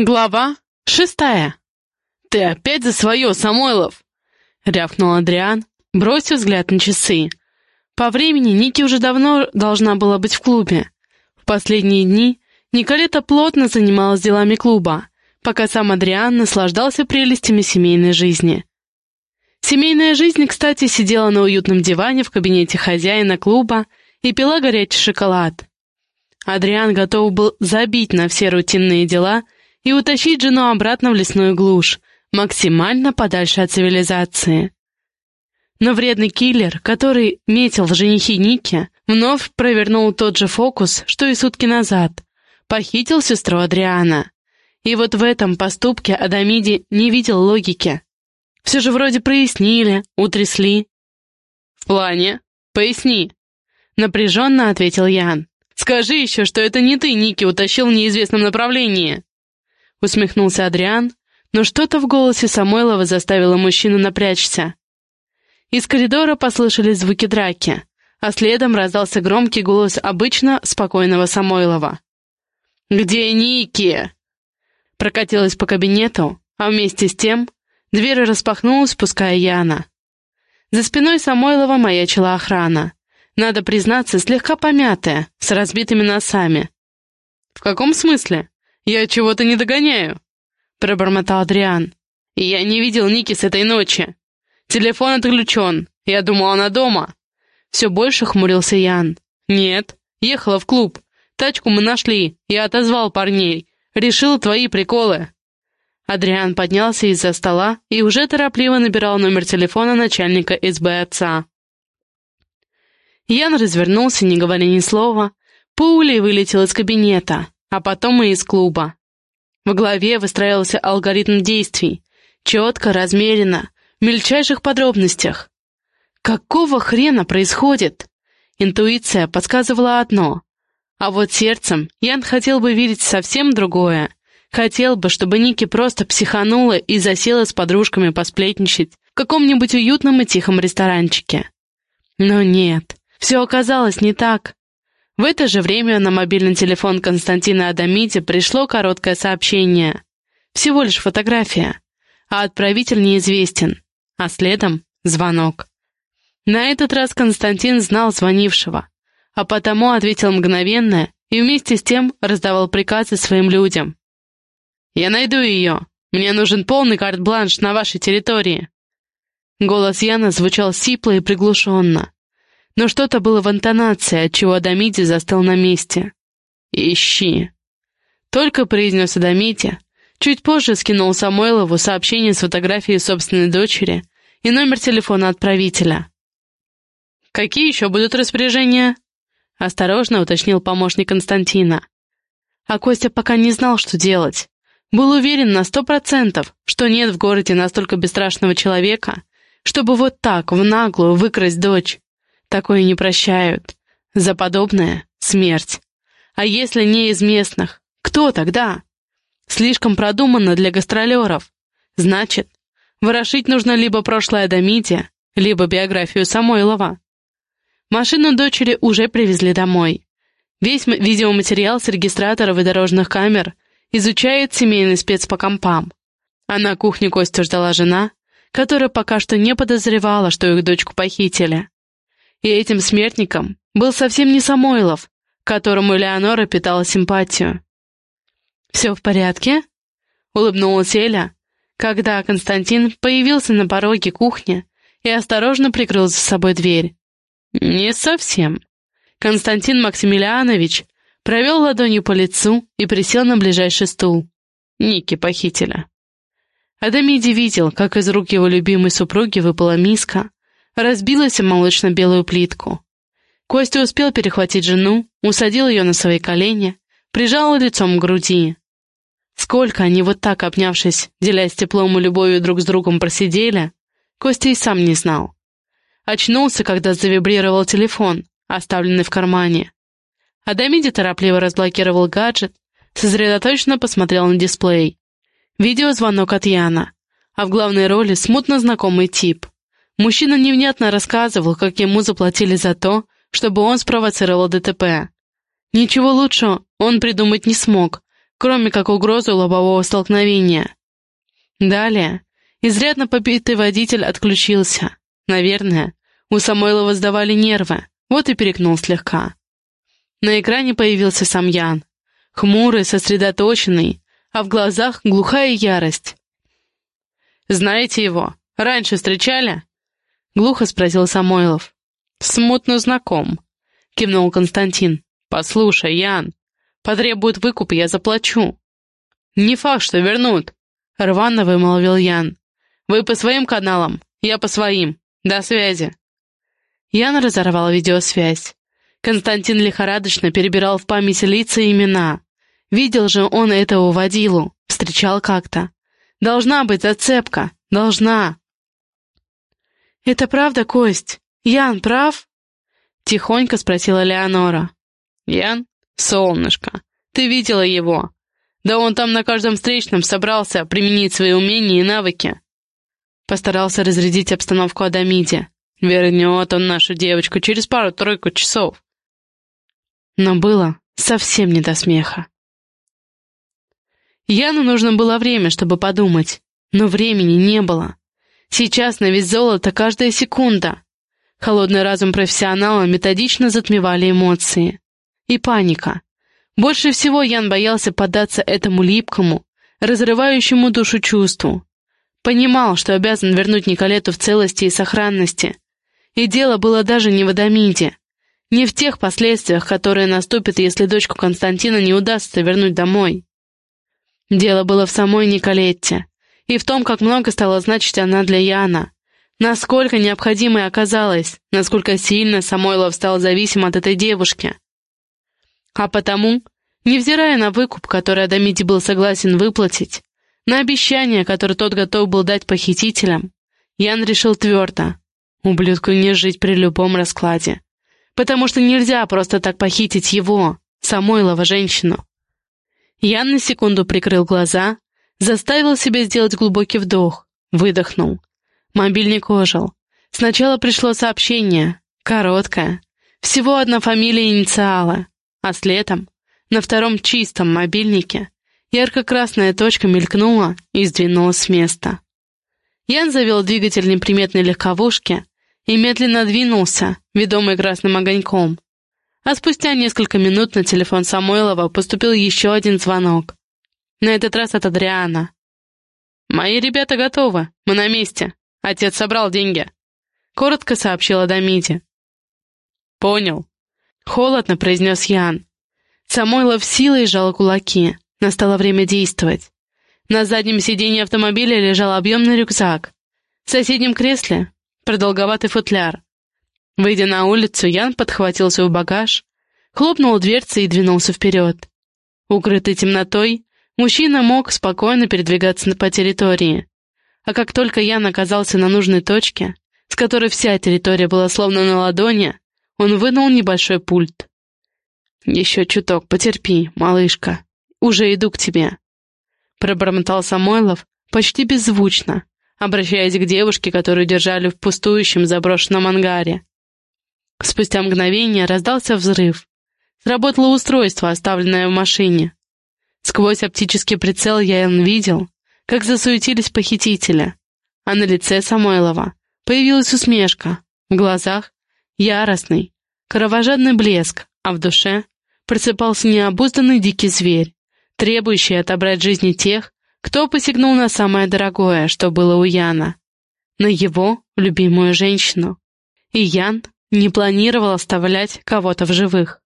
Глава шестая. «Ты опять за свое, Самойлов!» — рявкнул Адриан, бросив взгляд на часы. По времени Ники уже давно должна была быть в клубе. В последние дни Николета плотно занималась делами клуба, пока сам Адриан наслаждался прелестями семейной жизни. Семейная жизнь, кстати, сидела на уютном диване в кабинете хозяина клуба и пила горячий шоколад. Адриан готов был забить на все рутинные дела — и утащить жену обратно в лесную глушь, максимально подальше от цивилизации. Но вредный киллер, который метил в женихи Ники, вновь провернул тот же фокус, что и сутки назад. Похитил сестру Адриана. И вот в этом поступке Адамиди не видел логики. Все же вроде прояснили, утрясли. «В плане? Поясни», — напряженно ответил Ян. «Скажи еще, что это не ты Ники утащил в неизвестном направлении». — усмехнулся Адриан, но что-то в голосе Самойлова заставило мужчину напрячься. Из коридора послышались звуки драки, а следом раздался громкий голос обычно спокойного Самойлова. «Где Ники?» Прокатилась по кабинету, а вместе с тем дверь распахнулась, пуская Яна. За спиной Самойлова маячила охрана. Надо признаться, слегка помятая, с разбитыми носами. «В каком смысле?» «Я чего-то не догоняю», — пробормотал Адриан. «Я не видел Ники с этой ночи. Телефон отключен. Я думал, она дома». Все больше хмурился Ян. «Нет, ехала в клуб. Тачку мы нашли. Я отозвал парней. Решил твои приколы». Адриан поднялся из-за стола и уже торопливо набирал номер телефона начальника СБ отца. Ян развернулся, не говоря ни слова, пулей вылетел из кабинета а потом и из клуба. В голове выстраивался алгоритм действий, четко, размеренно, в мельчайших подробностях. Какого хрена происходит? Интуиция подсказывала одно, а вот сердцем Ян хотел бы видеть совсем другое. Хотел бы, чтобы Ники просто психанула и засела с подружками посплетничать в каком-нибудь уютном и тихом ресторанчике. Но нет, все оказалось не так. В это же время на мобильный телефон Константина Адамити пришло короткое сообщение. Всего лишь фотография, а отправитель неизвестен, а следом — звонок. На этот раз Константин знал звонившего, а потому ответил мгновенно и вместе с тем раздавал приказы своим людям. «Я найду ее. Мне нужен полный карт-бланш на вашей территории». Голос Яна звучал сипло и приглушенно но что-то было в интонации, отчего Адамити застыл на месте. «Ищи!» Только произнес Адамити, чуть позже скинул Самойлову сообщение с фотографией собственной дочери и номер телефона отправителя. «Какие еще будут распоряжения?» — осторожно уточнил помощник Константина. А Костя пока не знал, что делать. Был уверен на сто процентов, что нет в городе настолько бесстрашного человека, чтобы вот так, в наглую, выкрасть дочь. Такое не прощают. За подобное — смерть. А если не из местных, кто тогда? Слишком продуманно для гастролеров. Значит, ворошить нужно либо прошлое Адамите, либо биографию Самойлова. Машину дочери уже привезли домой. Весь видеоматериал с регистраторов и дорожных камер изучает семейный спец по компам. А на кухне Костю ждала жена, которая пока что не подозревала, что их дочку похитили. И этим смертником был совсем не Самойлов, которому Леонора питала симпатию. «Все в порядке?» — улыбнулась Эля, когда Константин появился на пороге кухни и осторожно прикрыл за собой дверь. «Не совсем». Константин Максимилианович провел ладонью по лицу и присел на ближайший стул. Ники похитили. Адамиди видел, как из рук его любимой супруги выпала миска, разбилась о молочно-белую плитку. Костя успел перехватить жену, усадил ее на свои колени, прижал лицом к груди. Сколько они вот так, обнявшись, делясь теплом и любовью друг с другом, просидели, Костя и сам не знал. Очнулся, когда завибрировал телефон, оставленный в кармане. Адамиди торопливо разблокировал гаджет, сосредоточенно посмотрел на дисплей. Видеозвонок от Яна, а в главной роли смутно знакомый тип — Мужчина невнятно рассказывал, как ему заплатили за то, чтобы он спровоцировал ДТП. Ничего лучшего он придумать не смог, кроме как угрозу лобового столкновения. Далее, изрядно побитый водитель отключился. Наверное, у Самойлова сдавали нервы, вот и перекнул слегка. На экране появился сам Ян, хмурый, сосредоточенный, а в глазах глухая ярость. «Знаете его? Раньше встречали?» — глухо спросил Самойлов. «Смутно знаком», — кивнул Константин. «Послушай, Ян, потребует выкуп, я заплачу». «Не факт, что вернут», — рвано вымолвил Ян. «Вы по своим каналам, я по своим. До связи». Ян разорвал видеосвязь. Константин лихорадочно перебирал в памяти лица и имена. Видел же он этого водилу, встречал как-то. Должна быть зацепка, должна. «Это правда, Кость? Ян прав?» Тихонько спросила Леонора. «Ян? Солнышко, ты видела его? Да он там на каждом встречном собрался применить свои умения и навыки». Постарался разрядить обстановку Адамиде. Вернет он нашу девочку через пару-тройку часов. Но было совсем не до смеха. Яну нужно было время, чтобы подумать, но времени не было. Сейчас на весь золото каждая секунда. Холодный разум профессионала методично затмевали эмоции. И паника. Больше всего Ян боялся поддаться этому липкому, разрывающему душу чувству. Понимал, что обязан вернуть Николету в целости и сохранности, и дело было даже не в Адамиде, не в тех последствиях, которые наступят, если дочку Константина не удастся вернуть домой. Дело было в самой Николетте, и в том, как много стала значить она для Яна, насколько необходимой оказалась, насколько сильно Самойлов стал зависим от этой девушки. А потому, невзирая на выкуп, который Адамиди был согласен выплатить, на обещание, которое тот готов был дать похитителям, Ян решил твердо, Ублюдку не жить при любом раскладе. Потому что нельзя просто так похитить его, Самойлова женщину. Ян на секунду прикрыл глаза, заставил себя сделать глубокий вдох, выдохнул. Мобильник ожил. Сначала пришло сообщение, короткое, всего одна фамилия инициала, а следом, на втором чистом мобильнике, ярко-красная точка мелькнула и сдвинулась с места. Ян завел двигатель неприметной легковушки и медленно двинулся, ведомый красным огоньком. А спустя несколько минут на телефон Самойлова поступил еще один звонок. На этот раз от Адриана. «Мои ребята готовы, мы на месте. Отец собрал деньги», — коротко сообщила Дамиде. «Понял», — холодно произнес Ян. Самойлов силой сжал кулаки. Настало время действовать. На заднем сиденье автомобиля лежал объемный рюкзак. В соседнем кресле — продолговатый футляр. Выйдя на улицу, Ян подхватил свой багаж, хлопнул дверцы и двинулся вперед. Укрытый темнотой, мужчина мог спокойно передвигаться по территории. А как только Ян оказался на нужной точке, с которой вся территория была словно на ладони, он вынул небольшой пульт. «Еще чуток, потерпи, малышка. Уже иду к тебе», Пробормотал Самойлов почти беззвучно, обращаясь к девушке, которую держали в пустующем заброшенном ангаре. Спустя мгновение раздался взрыв. Сработало устройство, оставленное в машине. Сквозь оптический прицел я видел, как засуетились похитители, а на лице Самойлова появилась усмешка, в глазах — яростный, кровожадный блеск, а в душе просыпался необузданный дикий зверь требующий отобрать жизни тех, кто посягнул на самое дорогое, что было у Яна, на его любимую женщину. И Ян не планировал оставлять кого-то в живых.